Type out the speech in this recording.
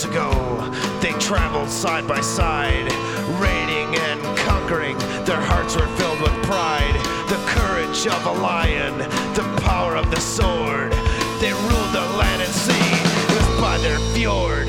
worlds ago. They traveled side by side, raiding and conquering. Their hearts were filled with pride, the courage of a lion, the power of the sword. They ruled the land and sea, it was by their fjord.